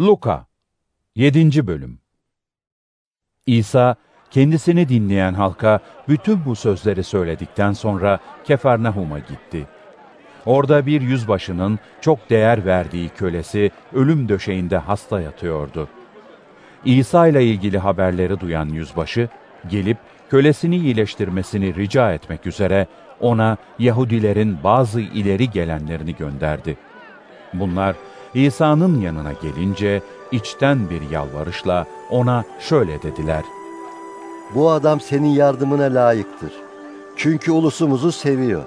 Luka 7. Bölüm İsa, kendisini dinleyen halka bütün bu sözleri söyledikten sonra Kefarnahum'a gitti. Orada bir yüzbaşının çok değer verdiği kölesi ölüm döşeğinde hasta yatıyordu. İsa ile ilgili haberleri duyan yüzbaşı, gelip kölesini iyileştirmesini rica etmek üzere ona Yahudilerin bazı ileri gelenlerini gönderdi. Bunlar İsa'nın yanına gelince içten bir yalvarışla ona şöyle dediler. Bu adam senin yardımına layıktır. Çünkü ulusumuzu seviyor.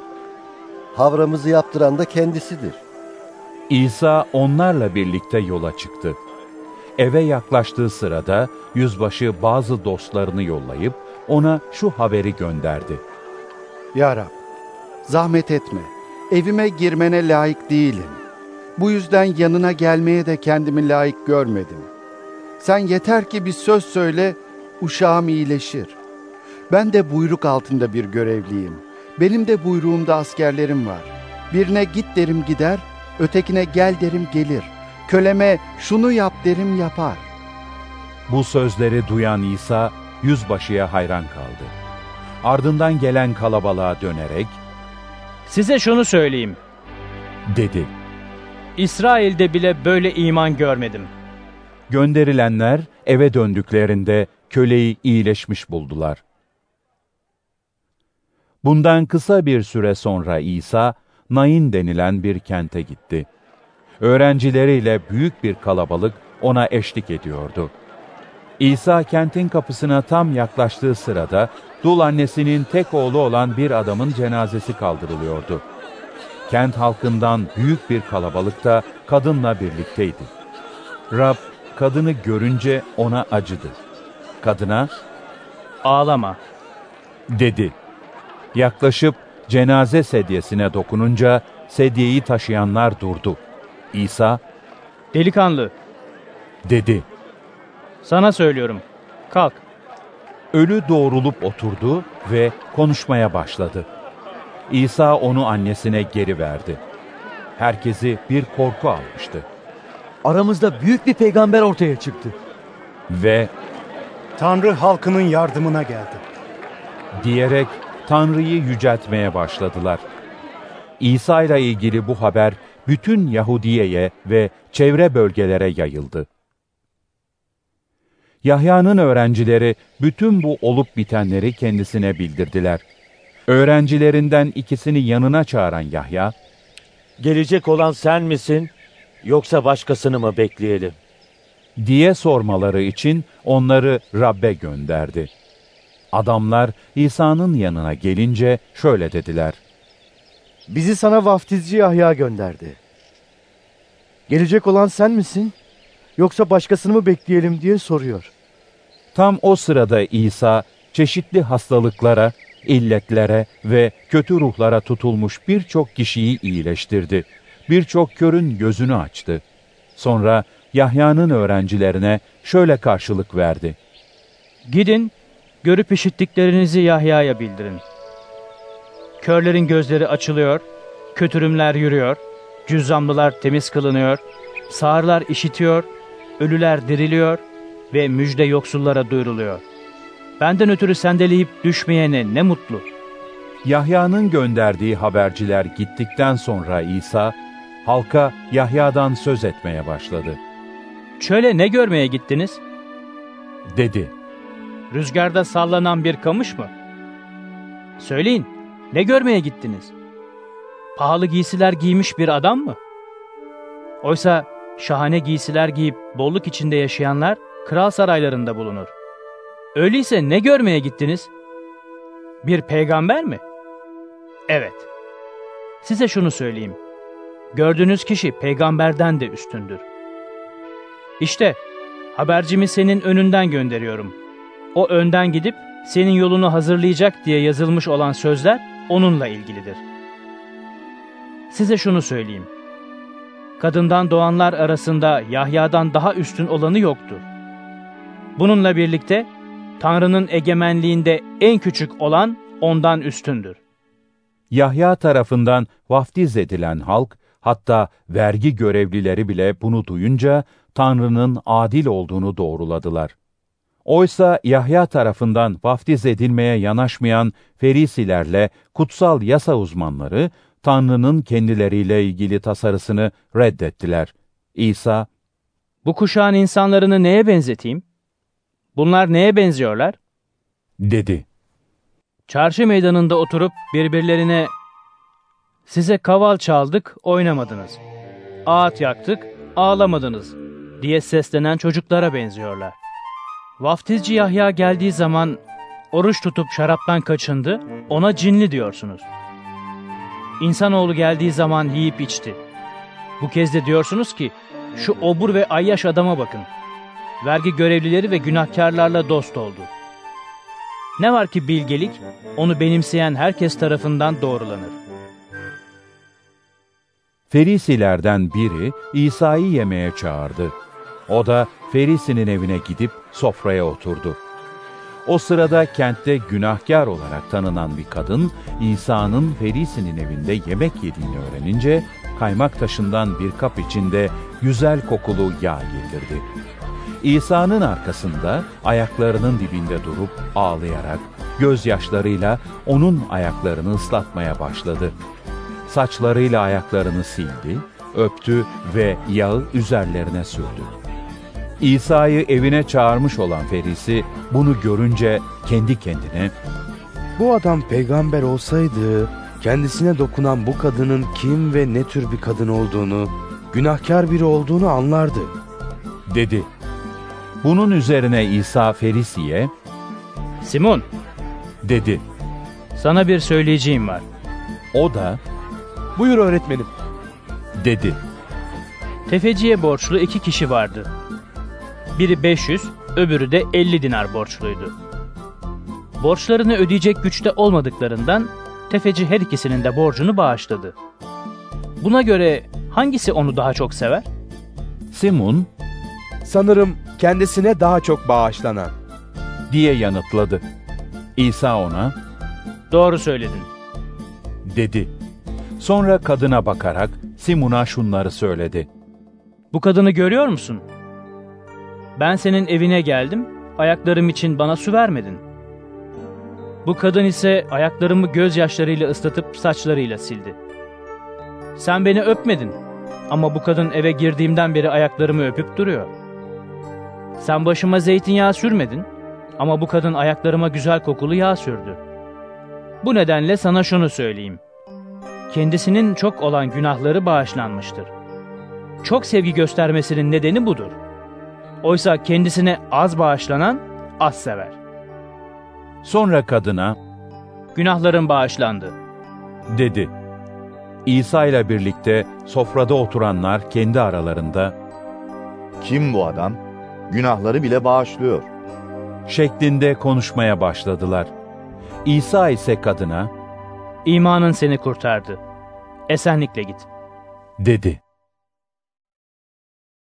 Havramızı yaptıran da kendisidir. İsa onlarla birlikte yola çıktı. Eve yaklaştığı sırada yüzbaşı bazı dostlarını yollayıp ona şu haberi gönderdi. Ya Rab, zahmet etme. Evime girmene layık değilim. Bu yüzden yanına gelmeye de kendimi layık görmedim. Sen yeter ki bir söz söyle, uşağım iyileşir. Ben de buyruk altında bir görevliyim. Benim de buyruğumda askerlerim var. Birine git derim gider, ötekine gel derim gelir. Köleme şunu yap derim yapar. Bu sözleri duyan İsa yüzbaşıya hayran kaldı. Ardından gelen kalabalığa dönerek Size şunu söyleyeyim. dedi. İsrail'de bile böyle iman görmedim. Gönderilenler eve döndüklerinde köleyi iyileşmiş buldular. Bundan kısa bir süre sonra İsa, Nain denilen bir kente gitti. Öğrencileriyle büyük bir kalabalık ona eşlik ediyordu. İsa kentin kapısına tam yaklaştığı sırada dul annesinin tek oğlu olan bir adamın cenazesi kaldırılıyordu. Kent halkından büyük bir kalabalık da kadınla birlikteydi. Rab kadını görünce ona acıdı. Kadına Ağlama. dedi. Yaklaşıp cenaze sedyesine dokununca sedyeyi taşıyanlar durdu. İsa Delikanlı, dedi. sana söylüyorum. Kalk. Ölü doğrulup oturdu ve konuşmaya başladı. İsa onu annesine geri verdi. Herkesi bir korku almıştı. Aramızda büyük bir peygamber ortaya çıktı. Ve Tanrı halkının yardımına geldi. diyerek Tanrı'yı yüceltmeye başladılar. İsa ile ilgili bu haber bütün Yahudiye'ye ve çevre bölgelere yayıldı. Yahya'nın öğrencileri bütün bu olup bitenleri kendisine bildirdiler. Öğrencilerinden ikisini yanına çağıran Yahya, Gelecek olan sen misin yoksa başkasını mı bekleyelim? diye sormaları için onları Rab'be gönderdi. Adamlar İsa'nın yanına gelince şöyle dediler. Bizi sana vaftizci Yahya gönderdi. Gelecek olan sen misin? Yoksa başkasını mı bekleyelim diye soruyor. Tam o sırada İsa çeşitli hastalıklara, illetlere ve kötü ruhlara tutulmuş birçok kişiyi iyileştirdi. Birçok körün gözünü açtı. Sonra Yahya'nın öğrencilerine şöyle karşılık verdi. Gidin, görüp işittiklerinizi Yahya'ya bildirin. Körlerin gözleri açılıyor, kötürümler yürüyor, cüzzamlılar temiz kılınıyor, sağırlar işitiyor, ölüler diriliyor ve müjde yoksullara duyuruluyor. Benden ötürü sendeleyip düşmeyene ne mutlu. Yahya'nın gönderdiği haberciler gittikten sonra İsa, halka Yahya'dan söz etmeye başladı. Çöle ne görmeye gittiniz? Dedi, Rüzgarda sallanan bir kamış mı? Söyleyin, ne görmeye gittiniz? Pahalı giysiler giymiş bir adam mı? Oysa şahane giysiler giyip bolluk içinde yaşayanlar kral saraylarında bulunur. Öyleyse ne görmeye gittiniz? Bir peygamber mi? Evet. Size şunu söyleyeyim. Gördüğünüz kişi peygamberden de üstündür. İşte habercimi senin önünden gönderiyorum. O önden gidip senin yolunu hazırlayacak diye yazılmış olan sözler onunla ilgilidir. Size şunu söyleyeyim. Kadından doğanlar arasında Yahya'dan daha üstün olanı yoktur. Bununla birlikte Tanrı'nın egemenliğinde en küçük olan ondan üstündür. Yahya tarafından vaftiz edilen halk, hatta vergi görevlileri bile bunu duyunca Tanrı'nın adil olduğunu doğruladılar. Oysa Yahya tarafından vaftiz edilmeye yanaşmayan Ferisilerle kutsal yasa uzmanları, Tanrı'nın kendileriyle ilgili tasarısını reddettiler. İsa, Bu kuşağın insanlarını neye benzeteyim? Bunlar neye benziyorlar? dedi. Çarşı meydanında oturup birbirlerine size kaval çaldık, oynamadınız. Ağıt yaktık, ağlamadınız diye seslenen çocuklara benziyorlar. Vaftizci Yahya geldiği zaman oruç tutup şaraptan kaçındı, ona cinli diyorsunuz. İnsanoğlu geldiği zaman yiyip içti. Bu kez de diyorsunuz ki, şu obur ve ayyaş adama bakın. Vergi görevlileri ve günahkarlarla dost oldu. Ne var ki bilgelik, onu benimseyen herkes tarafından doğrulanır. Ferisilerden biri İsa'yı yemeğe çağırdı. O da Ferisinin evine gidip sofraya oturdu. O sırada kentte günahkar olarak tanınan bir kadın İsa'nın Ferisinin evinde yemek yediğini öğrenince kaymak taşından bir kap içinde güzel kokulu yağ getirdi. İsa'nın arkasında ayaklarının dibinde durup ağlayarak gözyaşlarıyla onun ayaklarını ıslatmaya başladı. Saçlarıyla ayaklarını sildi, öptü ve yağı üzerlerine sürdü. İsa'yı evine çağırmış olan Ferisi bunu görünce kendi kendine Bu adam peygamber olsaydı kendisine dokunan bu kadının kim ve ne tür bir kadın olduğunu, günahkar biri olduğunu anlardı. dedi. Bunun üzerine İsa Ferisi'ye Simon, dedi. sana bir söyleyeceğim var. O da Buyur öğretmenim. dedi. Tefeciye borçlu iki kişi vardı. Biri 500, öbürü de 50 dinar borçluydu. Borçlarını ödeyecek güçte olmadıklarından tefeci her ikisinin de borcunu bağışladı. Buna göre hangisi onu daha çok sever? Simon Sanırım kendisine daha çok bağışlanan. diye yanıtladı. İsa ona Doğru söyledin. dedi. Sonra kadına bakarak Simon'a şunları söyledi. Bu kadını görüyor musun? Ben senin evine geldim, ayaklarım için bana su vermedin. Bu kadın ise ayaklarımı gözyaşlarıyla ıslatıp saçlarıyla sildi. Sen beni öpmedin ama bu kadın eve girdiğimden beri ayaklarımı öpüp duruyor. Sen başıma zeytinyağı sürmedin ama bu kadın ayaklarıma güzel kokulu yağ sürdü. Bu nedenle sana şunu söyleyeyim. Kendisinin çok olan günahları bağışlanmıştır çok sevgi göstermesinin nedeni budur. Oysa kendisine az bağışlanan az sever. Sonra kadına Günahların bağışlandı. dedi. İsa ile birlikte sofrada oturanlar kendi aralarında Kim bu adam? Günahları bile bağışlıyor. şeklinde konuşmaya başladılar. İsa ise kadına İmanın seni kurtardı. Esenlikle git. dedi.